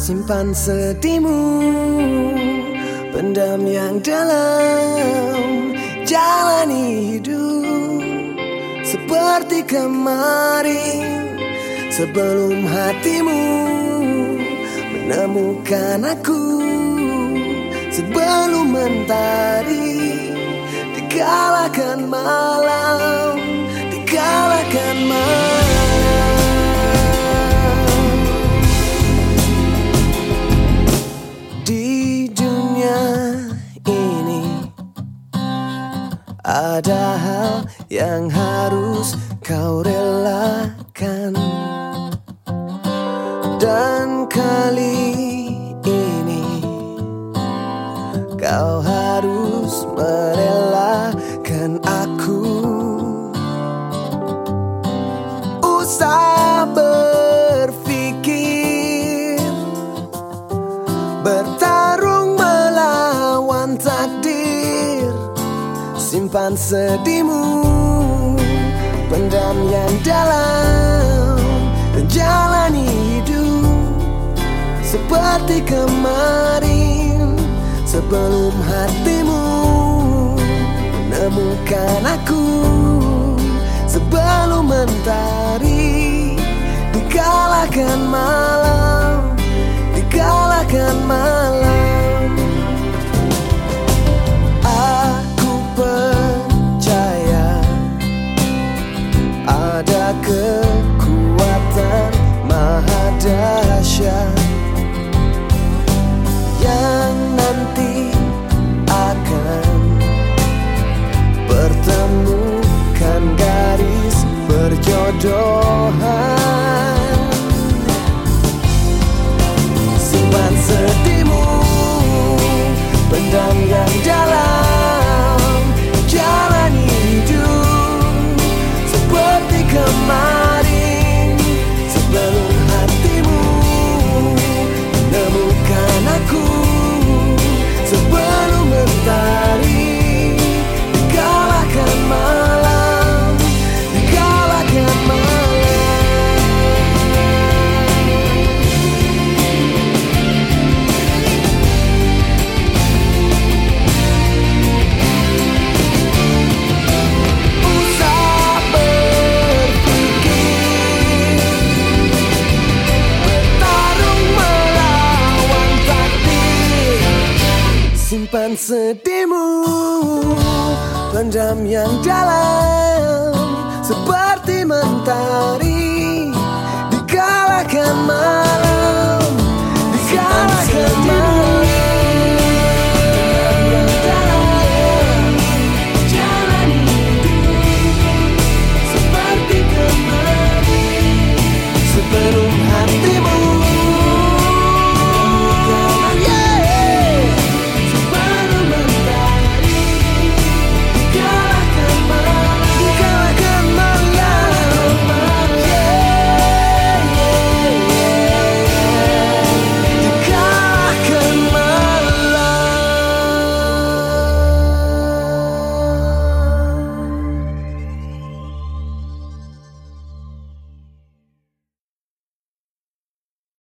Simpan sedihmu Pendam yang dalam Jalani hidup Seperti kemarin. Sebelum hatimu Menemukan aku Sebelum mentari Dikalahkan malam Ada hal yang harus kau relakan. Dan kali ini Kau harus merelakan aku. Usah berpikir Bertarung Simpan sedihmu. Pendam yang dalam Dan jalani hidup Seperti kemarin Sebelum hatimu Menemukan aku. Sebelum mentari Dikalahkan malam Simpan sedihmu Pendam yang dalam Seperti